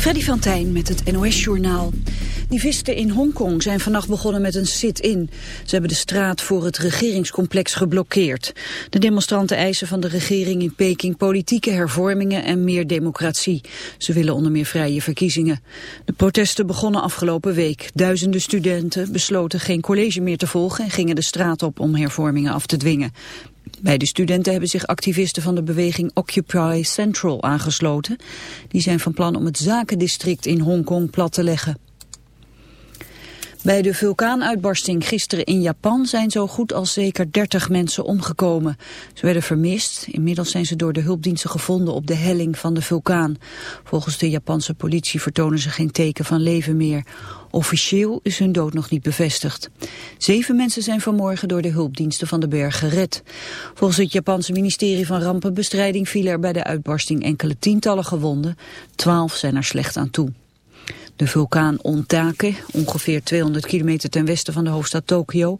Freddy van Tijn met het NOS-journaal. Nivisten in Hongkong zijn vannacht begonnen met een sit-in. Ze hebben de straat voor het regeringscomplex geblokkeerd. De demonstranten eisen van de regering in Peking politieke hervormingen en meer democratie. Ze willen onder meer vrije verkiezingen. De protesten begonnen afgelopen week. Duizenden studenten besloten geen college meer te volgen en gingen de straat op om hervormingen af te dwingen. Bij de studenten hebben zich activisten van de beweging Occupy Central aangesloten. Die zijn van plan om het zakendistrict in Hongkong plat te leggen. Bij de vulkaanuitbarsting gisteren in Japan zijn zo goed als zeker 30 mensen omgekomen. Ze werden vermist. Inmiddels zijn ze door de hulpdiensten gevonden op de helling van de vulkaan. Volgens de Japanse politie vertonen ze geen teken van leven meer. Officieel is hun dood nog niet bevestigd. Zeven mensen zijn vanmorgen door de hulpdiensten van de berg gered. Volgens het Japanse ministerie van Rampenbestrijding vielen er bij de uitbarsting enkele tientallen gewonden. Twaalf zijn er slecht aan toe. De vulkaan Ontake, ongeveer 200 kilometer ten westen van de hoofdstad Tokio,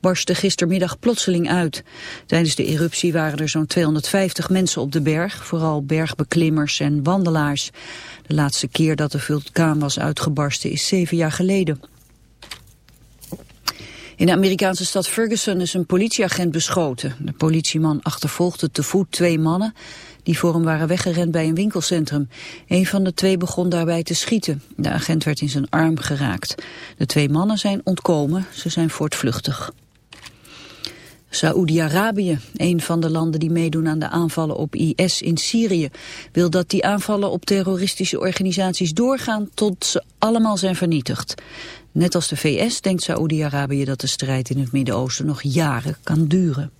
barstte gistermiddag plotseling uit. Tijdens de eruptie waren er zo'n 250 mensen op de berg, vooral bergbeklimmers en wandelaars. De laatste keer dat de vulkaan was uitgebarsten is zeven jaar geleden. In de Amerikaanse stad Ferguson is een politieagent beschoten. De politieman achtervolgde te voet twee mannen die voor hem waren weggerend bij een winkelcentrum. Een van de twee begon daarbij te schieten. De agent werd in zijn arm geraakt. De twee mannen zijn ontkomen, ze zijn voortvluchtig. Saoedi-Arabië, een van de landen die meedoen aan de aanvallen op IS in Syrië, wil dat die aanvallen op terroristische organisaties doorgaan tot ze allemaal zijn vernietigd. Net als de VS denkt Saoedi-Arabië dat de strijd in het Midden-Oosten nog jaren kan duren.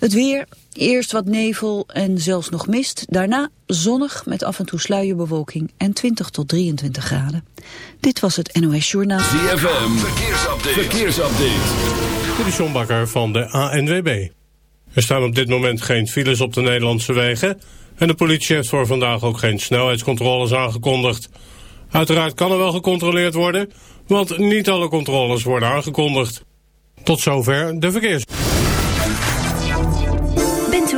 Het weer, eerst wat nevel en zelfs nog mist. Daarna zonnig met af en toe sluierbewolking en 20 tot 23 graden. Dit was het NOS Journaal. ZFM, verkeersupdate. verkeersupdate. Dit is John Bakker van de ANWB. Er staan op dit moment geen files op de Nederlandse wegen... en de politie heeft voor vandaag ook geen snelheidscontroles aangekondigd. Uiteraard kan er wel gecontroleerd worden... want niet alle controles worden aangekondigd. Tot zover de verkeers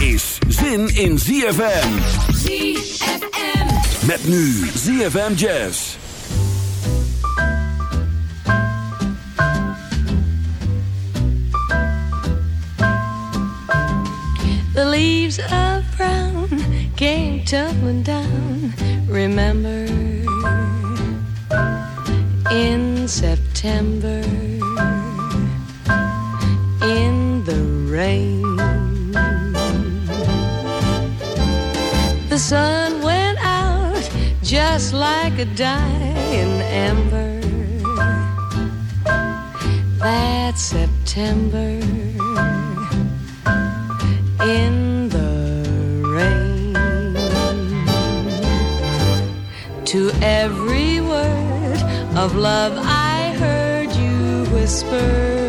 Is zin in ZFM. ZFM. Met nu ZFM Jazz. The leaves of brown came tumbling down. Remember in September in the rain. sun went out just like a dying ember that September in the rain. To every word of love I heard you whisper.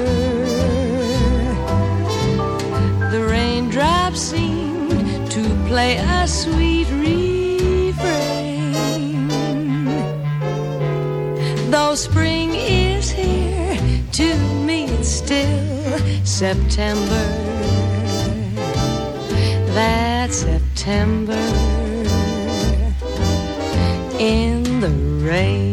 Play a sweet refrain. Though spring is here, to me it's still September. That September in the rain,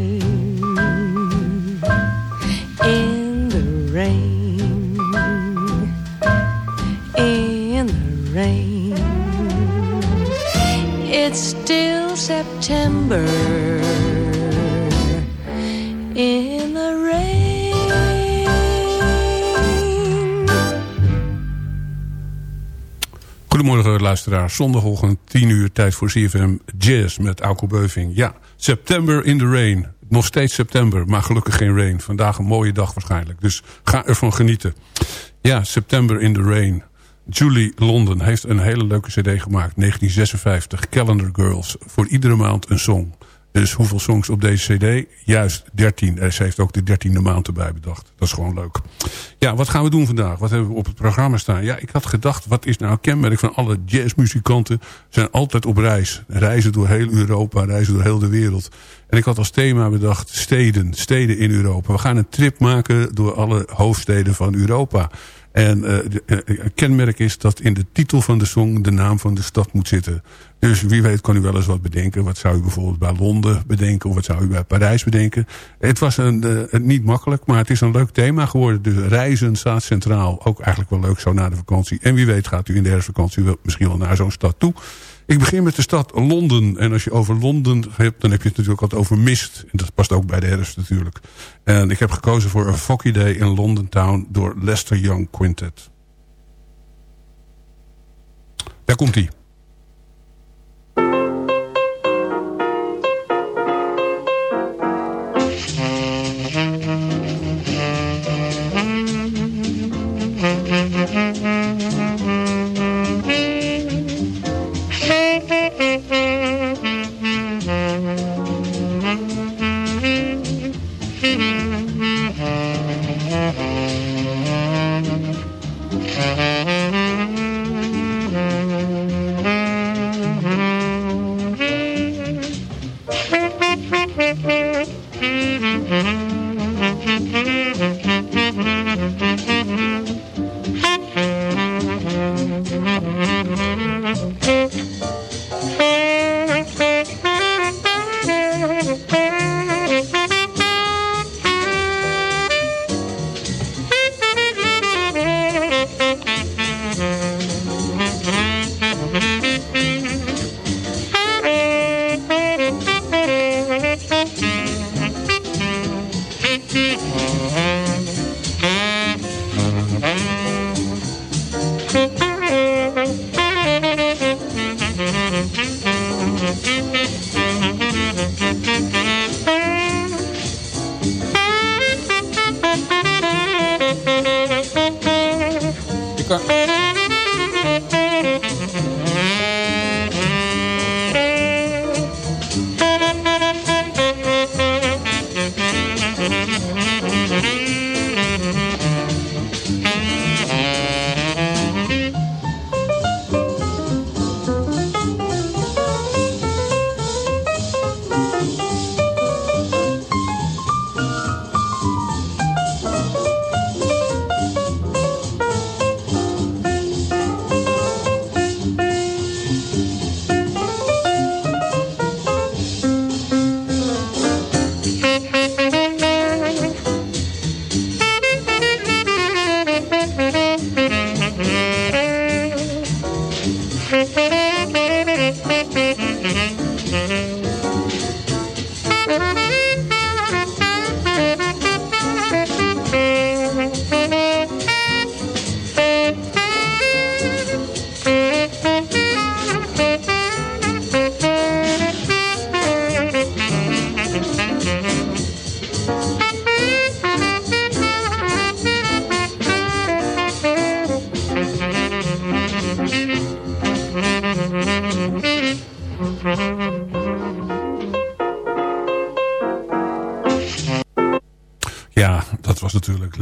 Zondagochtend 10 uur tijd voor CFM Jazz met Auko Beuving. Ja, September in the rain. Nog steeds september, maar gelukkig geen rain. Vandaag een mooie dag waarschijnlijk. Dus ga ervan genieten. Ja, September in the rain. Julie London heeft een hele leuke cd gemaakt. 1956, Calendar Girls. Voor iedere maand een song. Dus hoeveel songs op deze cd? Juist 13. En ze heeft ook de dertiende maand erbij bedacht. Dat is gewoon leuk. Ja, wat gaan we doen vandaag? Wat hebben we op het programma staan? Ja, ik had gedacht, wat is nou kenmerk van alle jazzmuzikanten? zijn altijd op reis. Reizen door heel Europa, reizen door heel de wereld. En ik had als thema bedacht steden, steden in Europa. We gaan een trip maken door alle hoofdsteden van Europa. En uh, een kenmerk is dat in de titel van de song de naam van de stad moet zitten. Dus wie weet kan u wel eens wat bedenken. Wat zou u bijvoorbeeld bij Londen bedenken of wat zou u bij Parijs bedenken. Het was een, uh, niet makkelijk, maar het is een leuk thema geworden. Dus reizen staat centraal. Ook eigenlijk wel leuk zo na de vakantie. En wie weet gaat u in de herfstvakantie misschien wel naar zo'n stad toe. Ik begin met de stad Londen. En als je over Londen hebt, dan heb je het natuurlijk altijd over mist. En dat past ook bij de herfst natuurlijk. En ik heb gekozen voor A Foggy Day in London Town door Lester Young Quintet. Daar komt hij.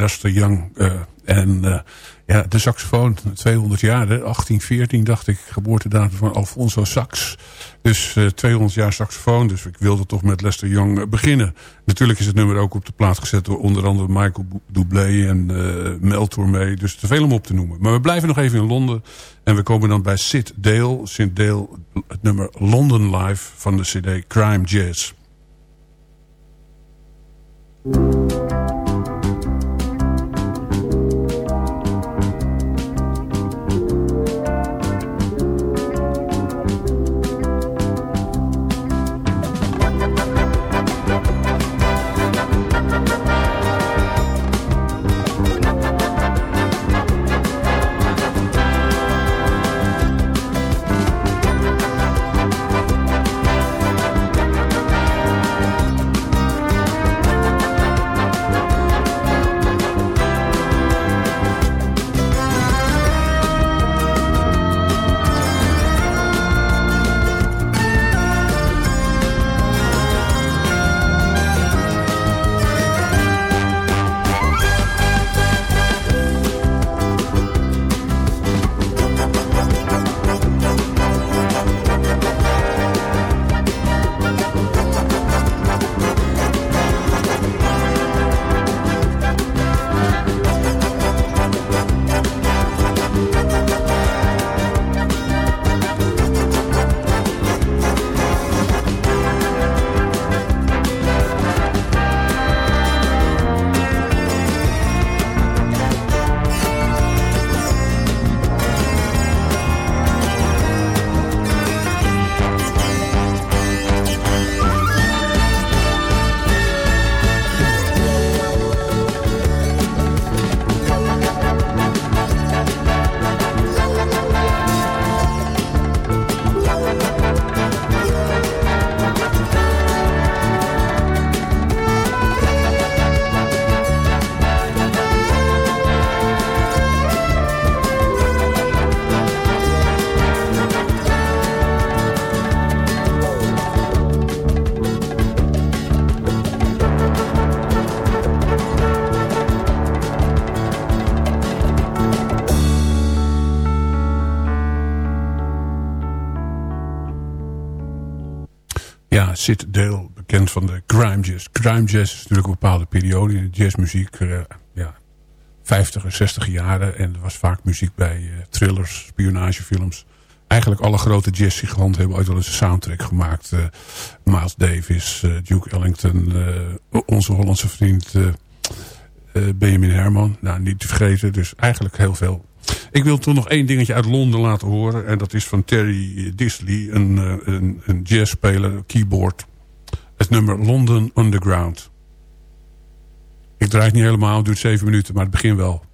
Lester Young. Uh, en uh, ja, de saxofoon, 200 jaar, hè, 1814 dacht ik, geboortedatum van Alfonso Sax. Dus uh, 200 jaar saxofoon, dus ik wilde toch met Lester Young beginnen. Natuurlijk is het nummer ook op de plaat gezet door onder andere Michael Doublé en Mel Tormé. Dus te veel om op te noemen. Maar we blijven nog even in Londen. En we komen dan bij Sid Dale. Sid Dale, het nummer London Live van de cd Crime Jazz. Grime jazz. Grime jazz is natuurlijk een bepaalde periode in de jazzmuziek. Uh, ja, 50 en 60 jaren. En er was vaak muziek bij uh, thrillers, spionagefilms. Eigenlijk alle grote jazzgiganten hebben ooit wel eens een soundtrack gemaakt. Uh, Miles Davis, Duke Ellington, onze Hollandse vriend Benjamin Herman. Nou, niet te vergeten. Dus eigenlijk heel veel ik wil toch nog één dingetje uit Londen laten horen. En dat is van Terry Disley, een, eh, een, een jazzspeler, keyboard. Het nummer London Underground. Ik draai het niet helemaal, het duurt zeven minuten, maar het begin wel.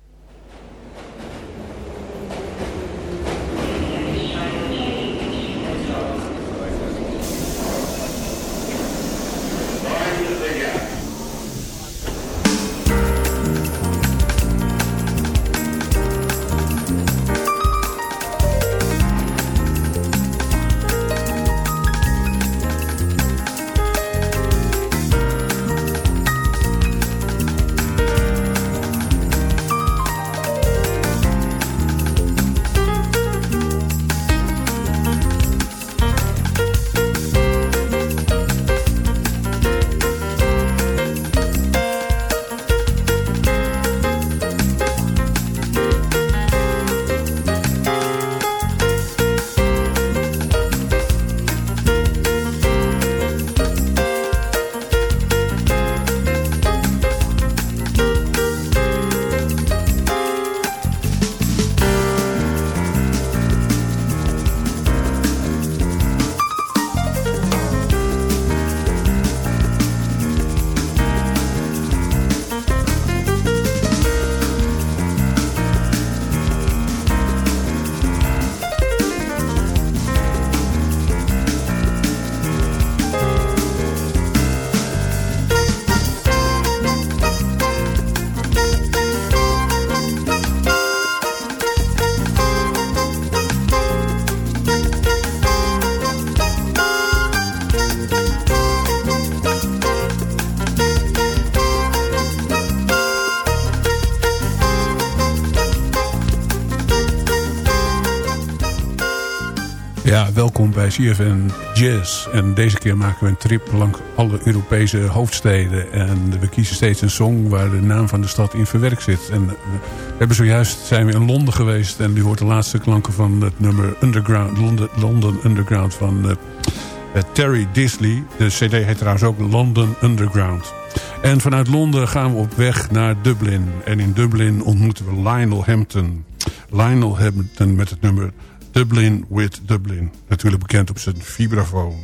Welkom bij CFN Jazz. En deze keer maken we een trip langs alle Europese hoofdsteden. En we kiezen steeds een song waar de naam van de stad in verwerkt zit. En we hebben zojuist zijn we in Londen geweest. En u hoort de laatste klanken van het nummer Underground, London, London Underground van uh, Terry Disley. De cd heet trouwens ook London Underground. En vanuit Londen gaan we op weg naar Dublin. En in Dublin ontmoeten we Lionel Hampton. Lionel Hampton met het nummer Dublin with Dublin. Natuurlijk bekend op zijn vibrafoon.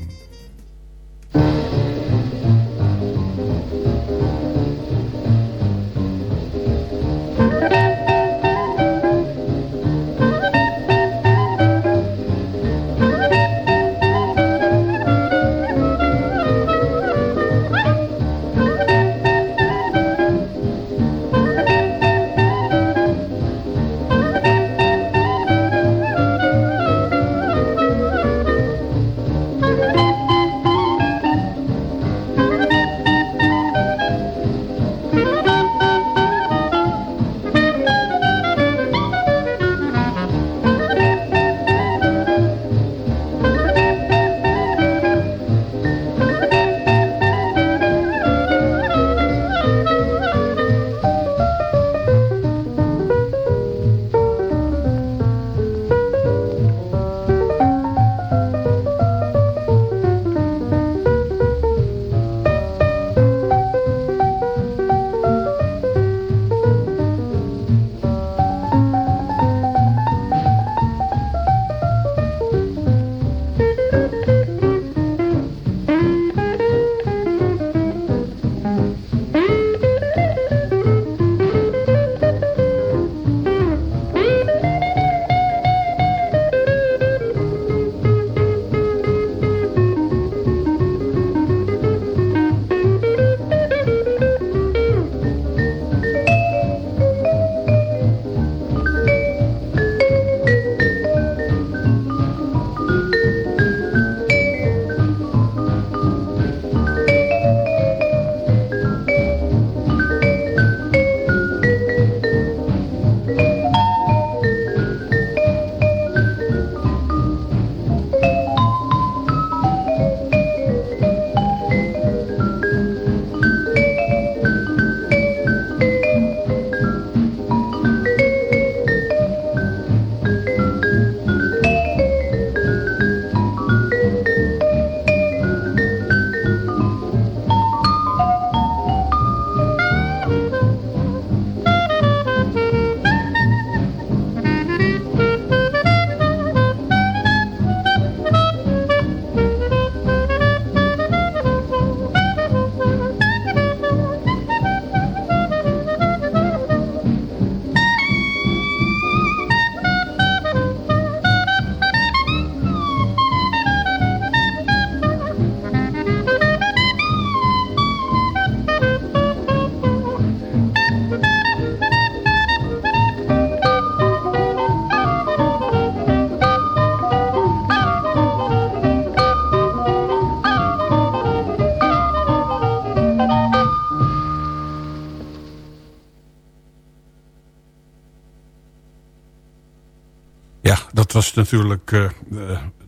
Dat was natuurlijk uh,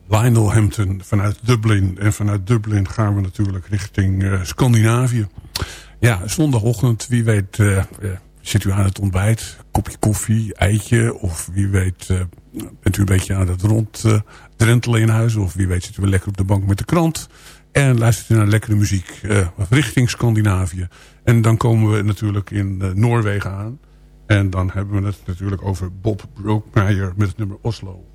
Lionel Hampton vanuit Dublin. En vanuit Dublin gaan we natuurlijk richting uh, Scandinavië. Ja, zondagochtend, wie weet zit u aan het ontbijt. Kopje koffie, eitje. Of wie weet bent u een beetje aan het ronddrentelen in huis. Of wie weet zit u lekker op de bank met de krant. En luistert u naar lekkere muziek richting Scandinavië. En dan komen we natuurlijk in Noorwegen aan. En dan hebben we het natuurlijk over Bob Brookmeyer met het nummer. Oslo.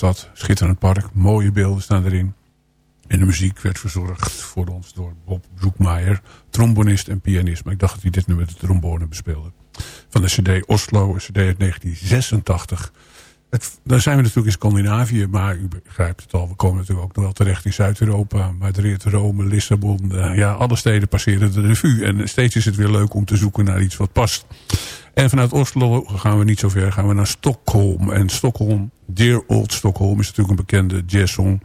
Stad, schitterend park, mooie beelden staan erin. En de muziek werd verzorgd voor ons door Bob Broekmaier, trombonist en pianist. Maar ik dacht dat hij dit nu met de trombone bespeelde. Van de cd Oslo, een cd uit 1986. Het, dan zijn we natuurlijk in Scandinavië, maar u begrijpt het al. We komen natuurlijk ook nog wel terecht in Zuid-Europa. Madrid, Rome, Lissabon. Uh, ja, alle steden passeren de revue. En steeds is het weer leuk om te zoeken naar iets wat past. En vanuit Oslo gaan we niet zo ver, gaan we naar Stockholm. En Stockholm, Dear Old Stockholm, is natuurlijk een bekende jazzsong.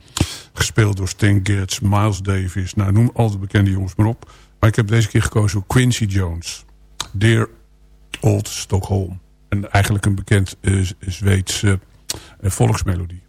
Gespeeld door Stan Getz, Miles Davis. Nou, noem al die bekende jongens maar op. Maar ik heb deze keer gekozen voor Quincy Jones. Dear Old Stockholm. En eigenlijk een bekend uh, Zweedse uh, volksmelodie.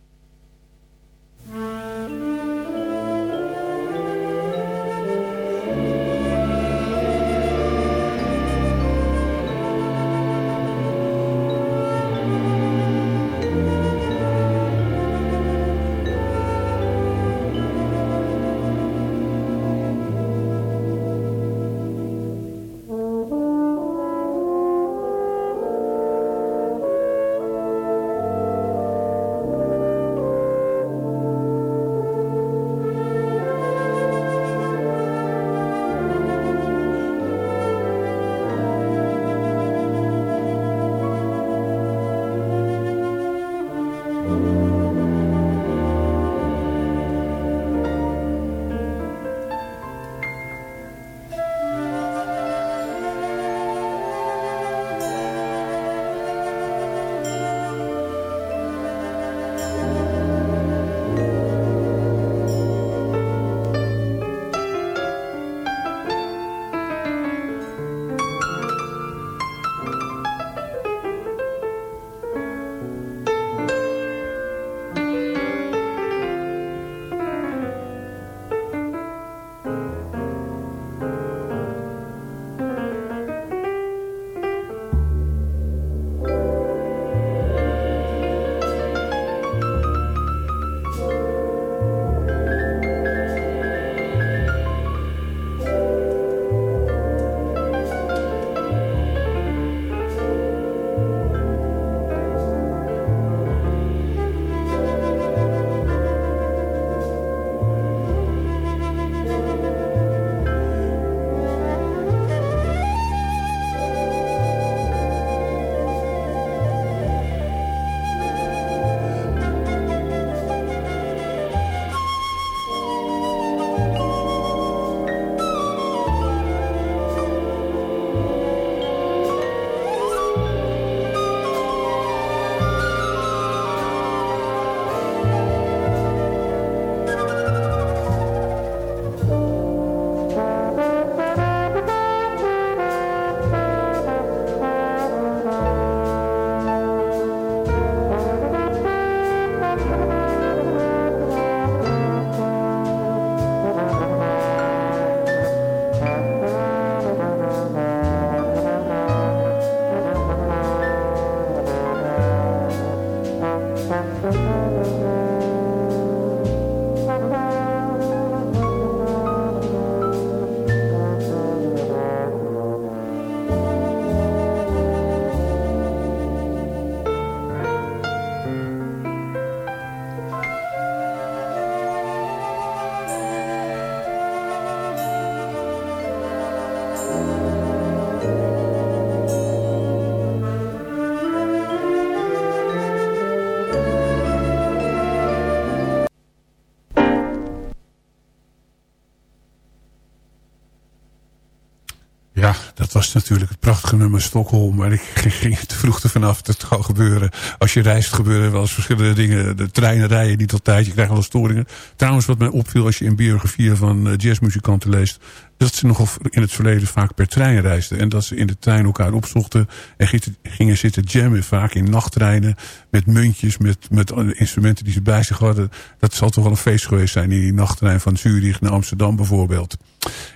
Natuurlijk het prachtige nummer Stockholm. Maar ik ging te vroeg er vanaf. Dat kan gebeuren. Als je reist gebeuren wel eens verschillende dingen. De treinen rijden niet altijd. Je krijgt wel storingen. Trouwens, wat mij opviel als je in biografieën van eh, jazzmuzikanten leest. Dat ze nogal in het verleden vaak per trein reisden. En dat ze in de trein elkaar opzochten. En gingen zitten jammen. Vaak in nachttreinen. Met muntjes. Met, met instrumenten die ze bij zich hadden. Dat zal toch wel een feest geweest zijn. In die nachttrein van Zurich naar Amsterdam bijvoorbeeld.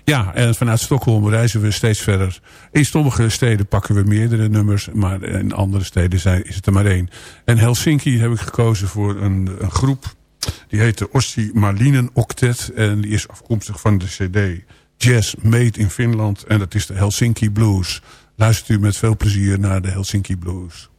Ja, en vanuit Stockholm reizen we steeds verder. In sommige steden pakken we meerdere nummers, maar in andere steden zijn, is het er maar één. En Helsinki heb ik gekozen voor een, een groep. Die heet de Ossi Marlinen Octet en die is afkomstig van de cd Jazz Made in Finland. En dat is de Helsinki Blues. Luistert u met veel plezier naar de Helsinki Blues.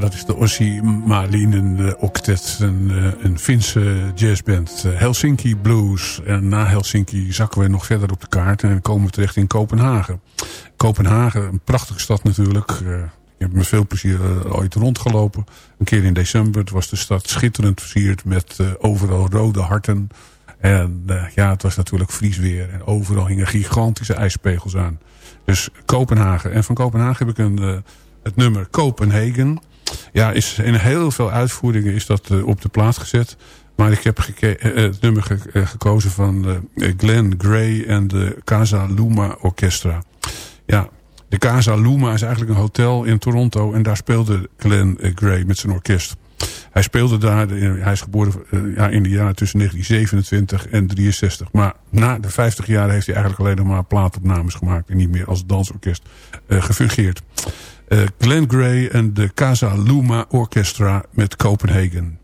Dat is de Ossi Marlinen eh, Octet, een, eh, een Finse jazzband. Eh, Helsinki Blues. En na Helsinki zakken we nog verder op de kaart en komen we terecht in Kopenhagen. Kopenhagen, een prachtige stad natuurlijk. Ik heb met veel plezier ooit rondgelopen. Een keer in december. Was de stad schitterend versierd met overal rode harten. En ja, het was natuurlijk vriesweer. En overal hingen gigantische ijspegels aan. Dus Kopenhagen. En van Kopenhagen heb ik een, het nummer Copenhagen. Ja, is in heel veel uitvoeringen is dat op de plaat gezet. Maar ik heb het nummer gekozen van Glenn Gray en de Casa Luma Orchestra. Ja, de Casa Luma is eigenlijk een hotel in Toronto. En daar speelde Glenn Gray met zijn orkest. Hij speelde daar, hij is geboren in de jaren tussen 1927 en 63. Maar na de 50 jaar heeft hij eigenlijk alleen nog maar plaatopnames gemaakt. En niet meer als dansorkest gefungeerd. Uh, Glenn Gray en de Casa Luma Orchestra met Copenhagen.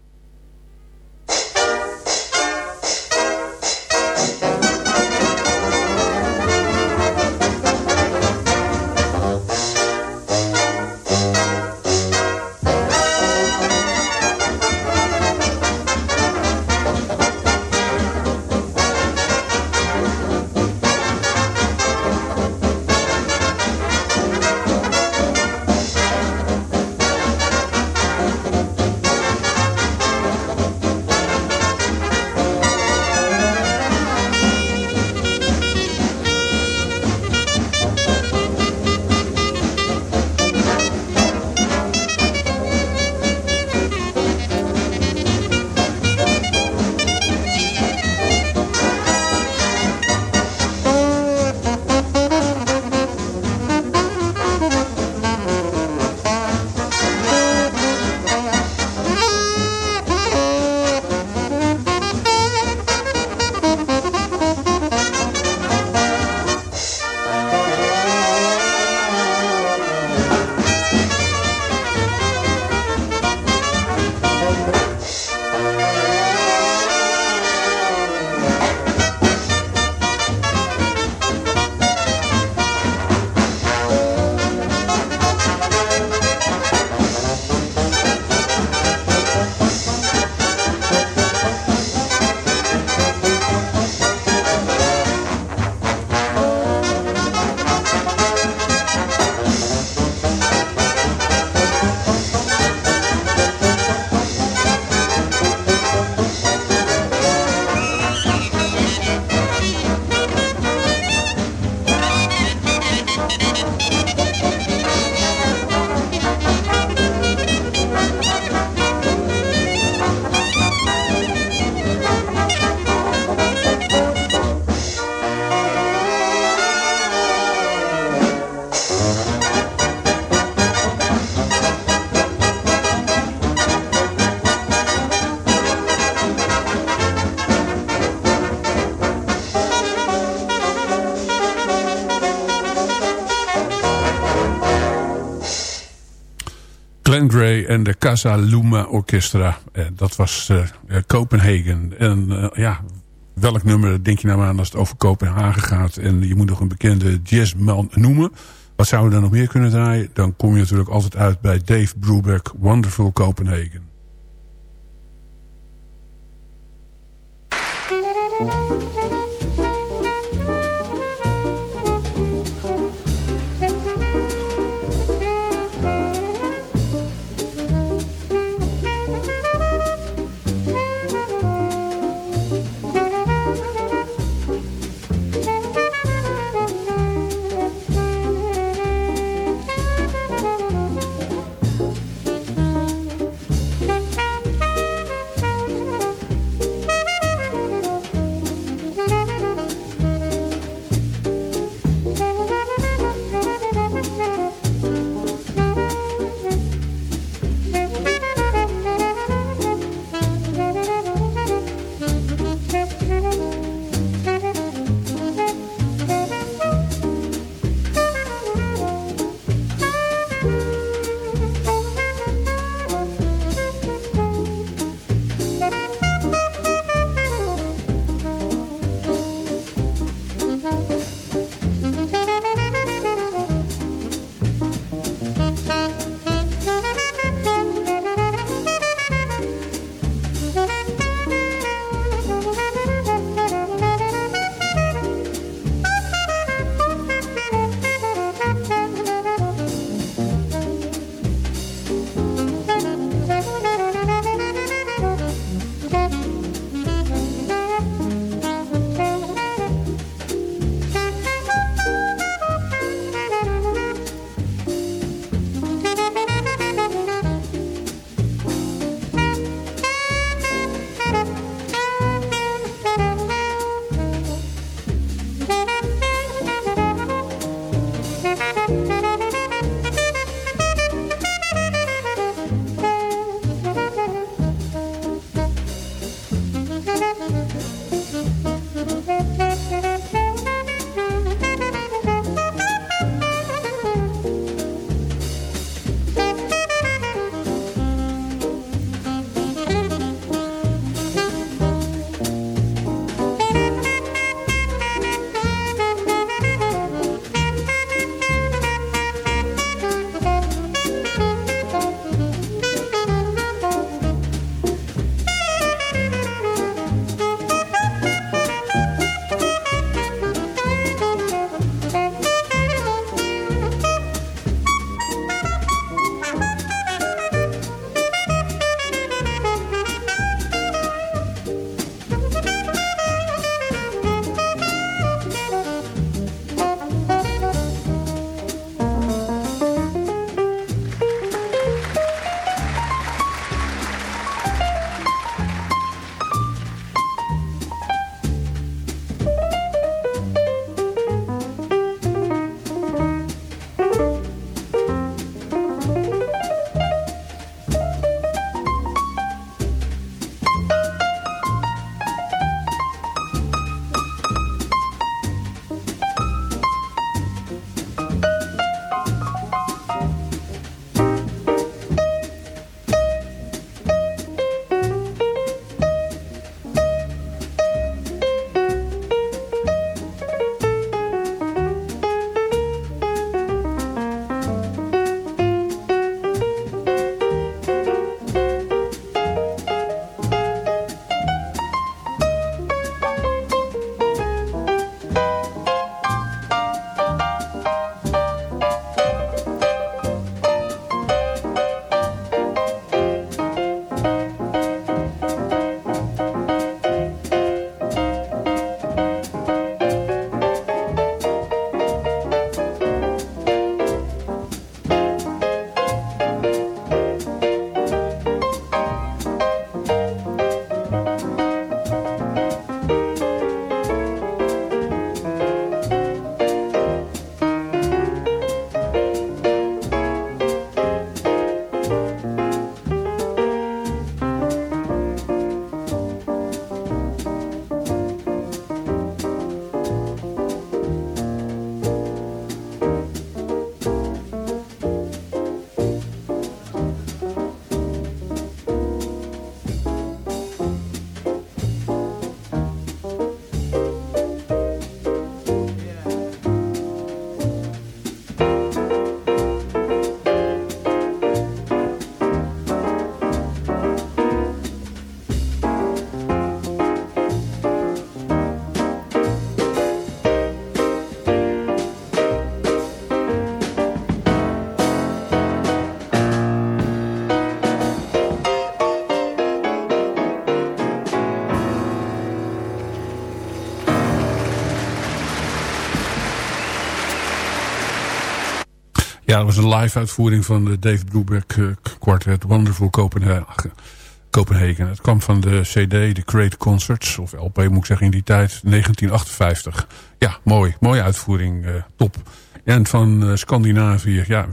En de Casa Luma Orchestra. Eh, dat was eh, eh, Kopenhagen. En ja, welk nummer denk je nou aan als het over Kopenhagen gaat... en je moet nog een bekende jazzman noemen... Wat zouden we dan nog meer kunnen draaien? Dan kom je natuurlijk altijd uit bij Dave Brubeck, Wonderful Copenhagen. MUZIEK een live uitvoering van de Dave Brubeck Quartet Wonderful Copenhagen. Het kwam van de CD, de Great Concerts, of LP moet ik zeggen in die tijd, 1958. Ja, mooi. Mooie uitvoering. Uh, top. En van uh, Scandinavië, ja,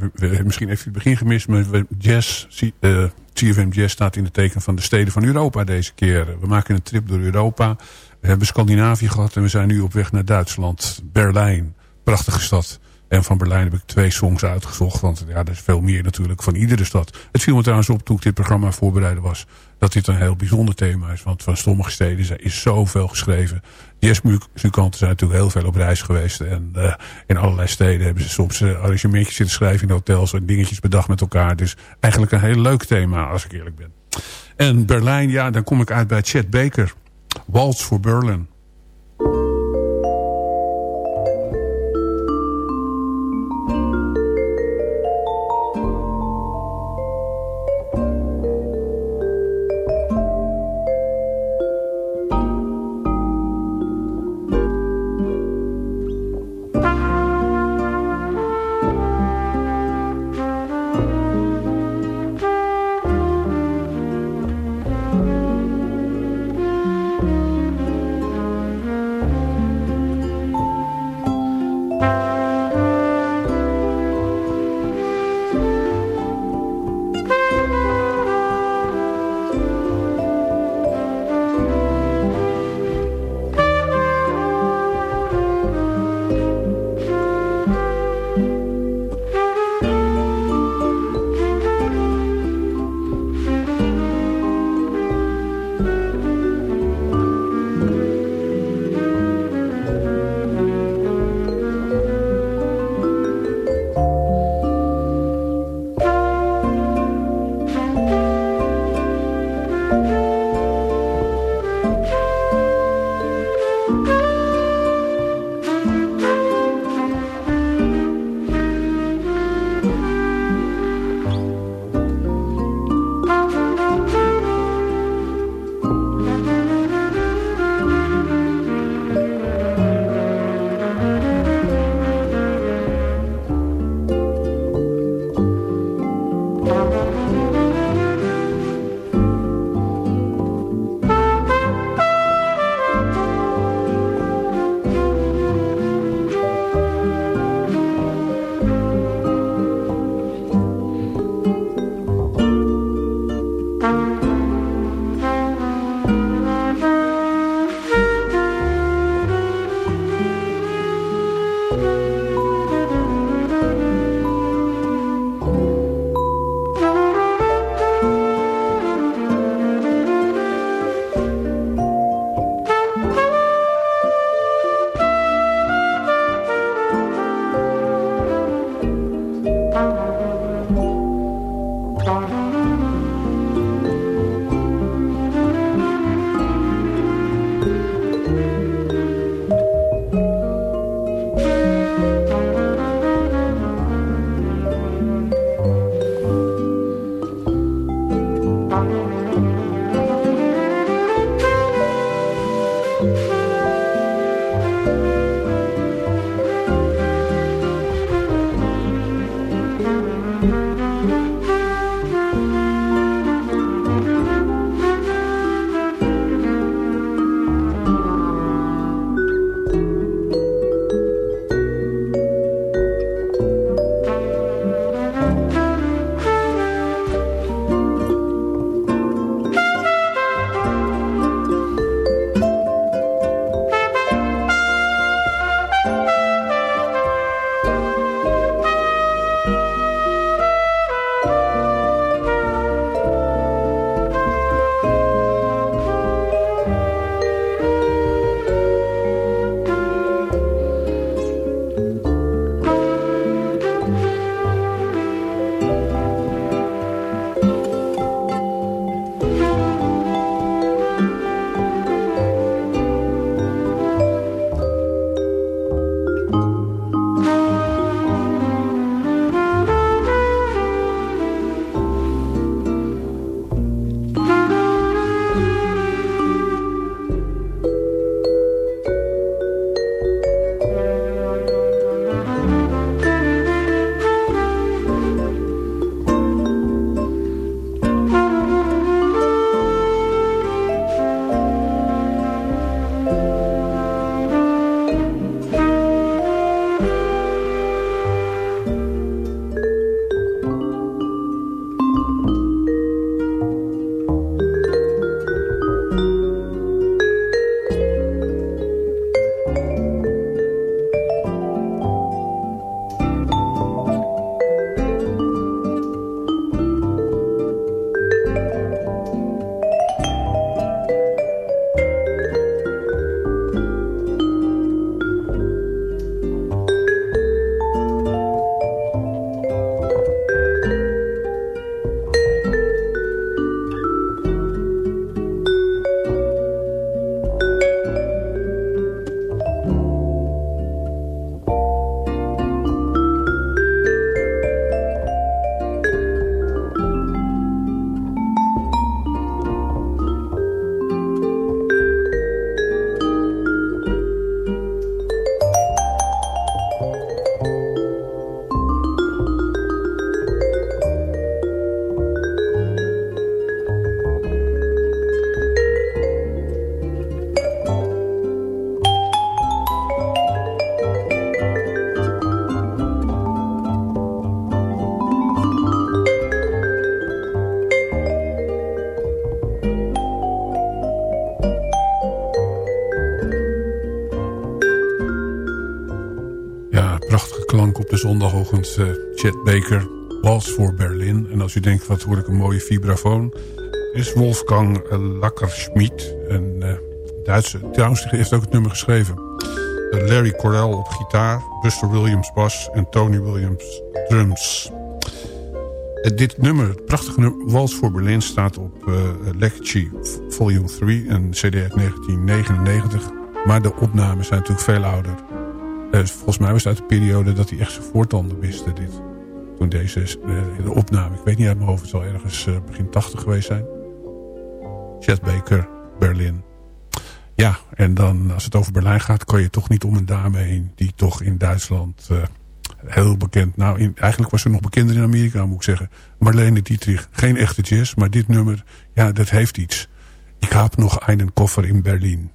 misschien heeft u het begin gemist, maar jazz, uh, CFM Jazz staat in het teken van de steden van Europa deze keer. We maken een trip door Europa. We hebben Scandinavië gehad en we zijn nu op weg naar Duitsland. Berlijn, prachtige stad. En van Berlijn heb ik twee songs uitgezocht. Want ja, er is veel meer natuurlijk van iedere stad. Het viel me trouwens op toen ik dit programma voorbereiden was. Dat dit een heel bijzonder thema is. Want van sommige steden is zoveel geschreven. Jazzmuzikanten zijn natuurlijk heel veel op reis geweest. En uh, in allerlei steden hebben ze soms uh, arrangementjes zitten schrijven in hotels. En dingetjes bedacht met elkaar. Dus eigenlijk een heel leuk thema als ik eerlijk ben. En Berlijn, ja, dan kom ik uit bij Chet Baker. Waltz voor Berlin. Uh, Chet Baker, Waltz voor Berlin. En als u denkt, wat hoor ik een mooie vibrafoon... is Wolfgang Lackerschmidt, een uh, Duitse... Trouwens, heeft ook het nummer geschreven. Larry Correll op gitaar, Buster Williams bas en Tony Williams drums. dit nummer, het prachtige nummer, Waltz voor Berlin... staat op uh, Legacy Volume 3, een cd uit 1999... Maar de opnames zijn natuurlijk veel ouder. Uh, volgens mij was uit de periode dat hij echt zijn voortanden miste. Dit. Toen deze uh, de opname, ik weet niet uit mijn hoofd, het zal ergens uh, begin 80 geweest zijn. Chet Baker, Berlin. Ja, en dan als het over Berlijn gaat, kan je toch niet om een dame heen... die toch in Duitsland heel bekend... Nou, in, eigenlijk was ze nog bekender in Amerika, moet ik zeggen. Marlene Dietrich, geen echte jazz, maar dit nummer, ja, dat heeft iets. Ik heb nog een koffer in Berlin.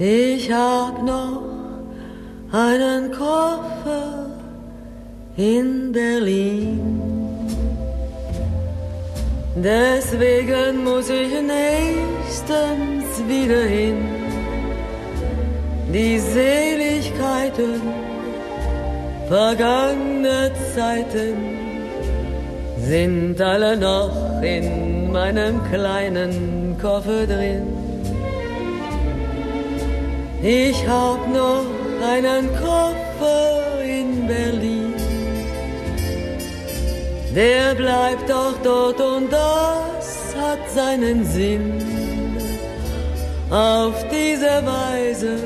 Ich hab noch einen Koffer in Berlin. Deswegen muss ich nächstens wieder hin. Die Seligkeiten vergangener Zeiten sind alle noch in meinem kleinen Koffer drin. Ich hab noch einen Koffer in Berlin. Der bleibt doch dort und das hat seinen Sinn. Auf diese Weise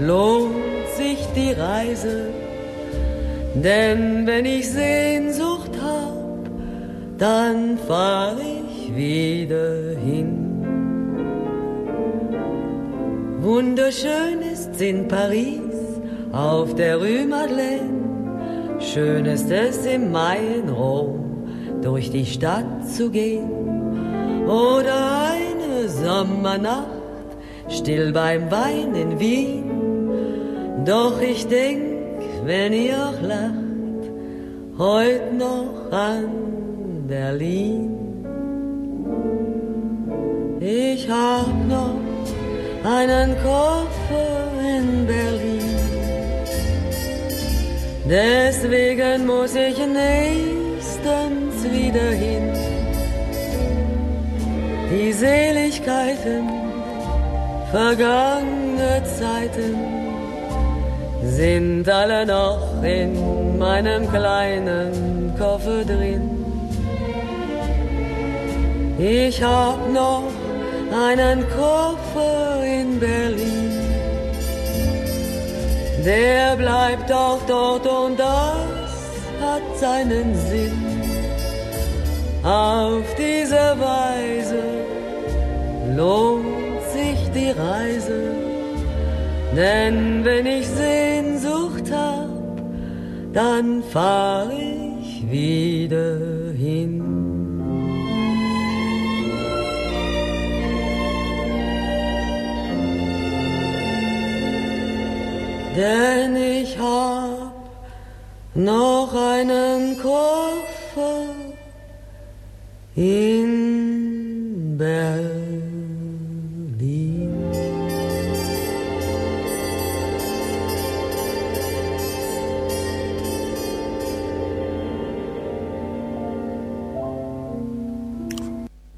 lohnt sich die Reise. Denn wenn ich Sehnsucht hab, dann fahr ich wieder hin. Wunderschön ist's in Paris auf der Rue Madeleine. Schön ist es im Mai in Rom durch die Stadt zu gehen. Oder eine Sommernacht still beim Wein in Wien. Doch ich denk, wenn ihr auch lacht, heut noch an Berlin. Ich hab noch einen Koffer in Berlin. Deswegen muss ich nächstens wieder hin. Die Seligkeiten vergangener Zeiten sind alle noch in meinem kleinen Koffer drin. Ich hab noch einen Koffer in Berlin. Der bleibt auch dort und das hat seinen Sinn. Auf diese Weise lohnt sich die Reise, denn wenn ich Sehnsucht hab, dann fahr ich wieder denn ich hab noch einen Koffer in Berlin.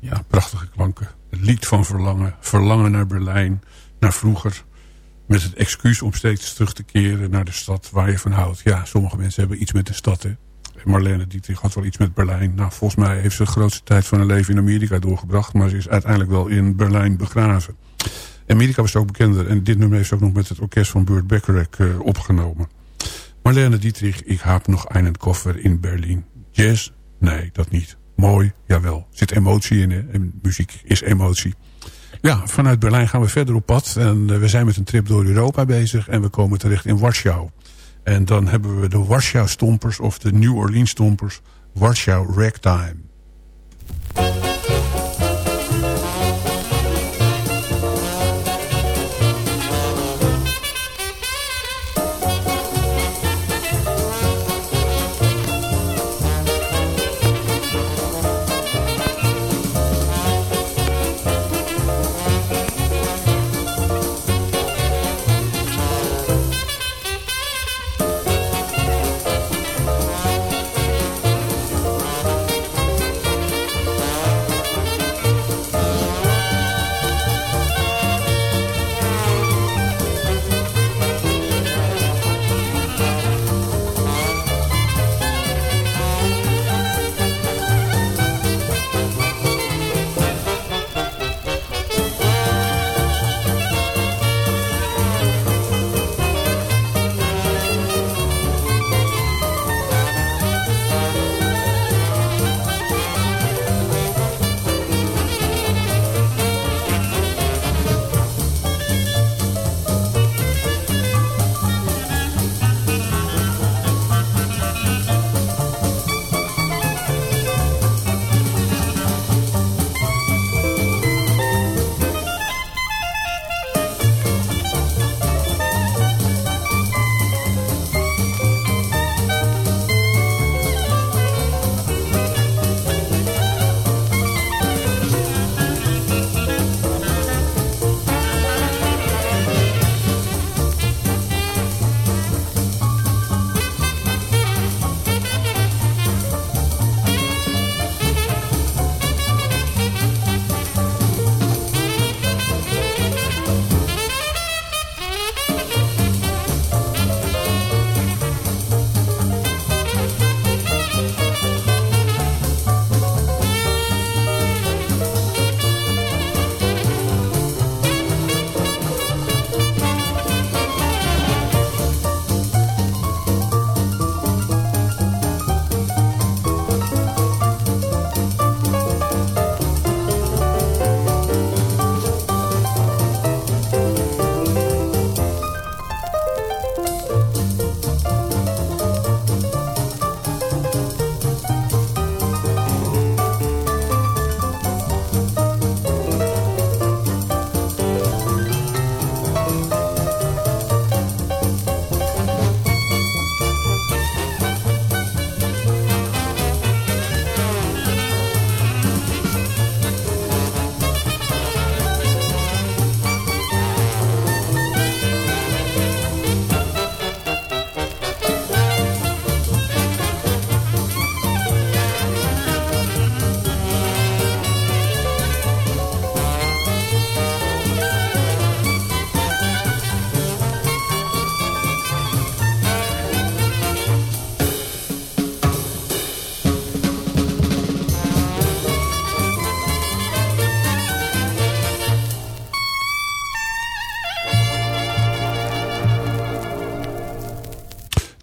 Ja, prachtige klanken. Het lied van verlangen. Verlangen naar Berlijn, naar vroeger met het excuus om steeds terug te keren naar de stad waar je van houdt. Ja, sommige mensen hebben iets met de stad. Hè. Marlene Dietrich had wel iets met Berlijn. Nou, volgens mij heeft ze de grootste tijd van haar leven in Amerika doorgebracht. Maar ze is uiteindelijk wel in Berlijn begraven. Amerika was ook bekender. En dit nummer heeft ze ook nog met het orkest van Burt Bacharach uh, opgenomen. Marlene Dietrich, ik heb nog een koffer in Berlijn. Jazz? Nee, dat niet. Mooi? Jawel. Er zit emotie in. Hè? En muziek is emotie. Ja, vanuit Berlijn gaan we verder op pad. En eh, we zijn met een trip door Europa bezig. En we komen terecht in Warschau. En dan hebben we de Warschau Stompers of de New Orleans Stompers. Warschau Ragtime.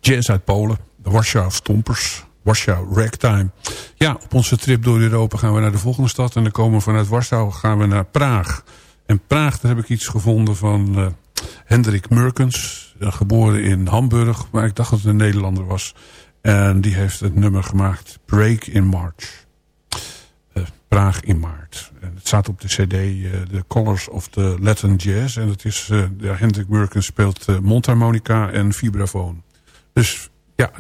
Jazz uit Polen. De Warschau Stompers. Warschau Ragtime. Ja, op onze trip door Europa gaan we naar de volgende stad. En dan komen we vanuit Warschau gaan we naar Praag. En Praag, daar heb ik iets gevonden van uh, Hendrik Merkens. geboren in Hamburg, maar ik dacht dat het een Nederlander was. En die heeft het nummer gemaakt Break in March. Uh, Praag in maart. Het staat op de cd uh, The Colors of the Latin Jazz. En het is, ja, Hendrik Merkens speelt mondharmonica en vibrafoon. Dus ja,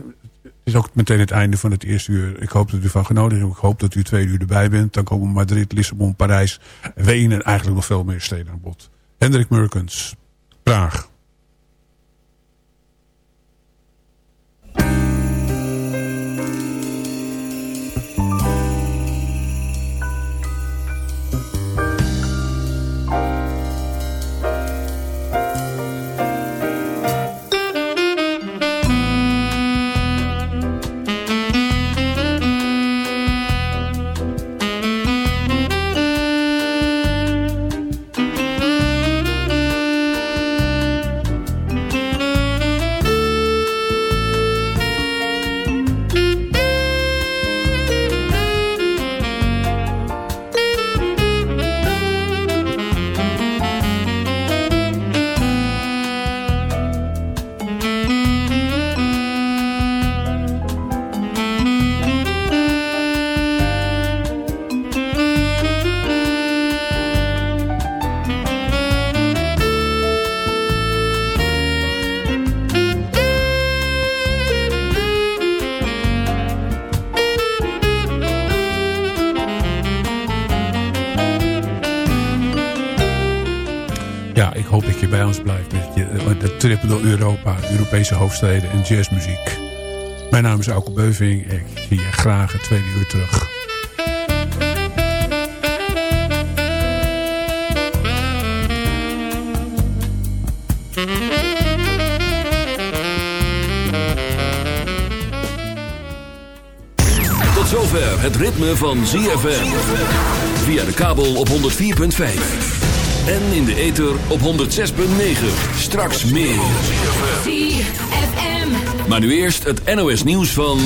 het is ook meteen het einde van het eerste uur. Ik hoop dat u van genodigd hebt. Ik hoop dat u twee uur erbij bent. Dan komen Madrid, Lissabon, Parijs, Wenen en eigenlijk nog veel meer steden aan bod. Hendrik Merkens, Praag. Europa, Europese hoofdsteden en jazzmuziek. Mijn naam is Auke Beuving. Ik zie je graag het tweede uur terug. Tot zover het ritme van ZFM. Via de kabel op 104.5. En in de ether op 106.9. Straks meer. Maar nu eerst het NOS nieuws van...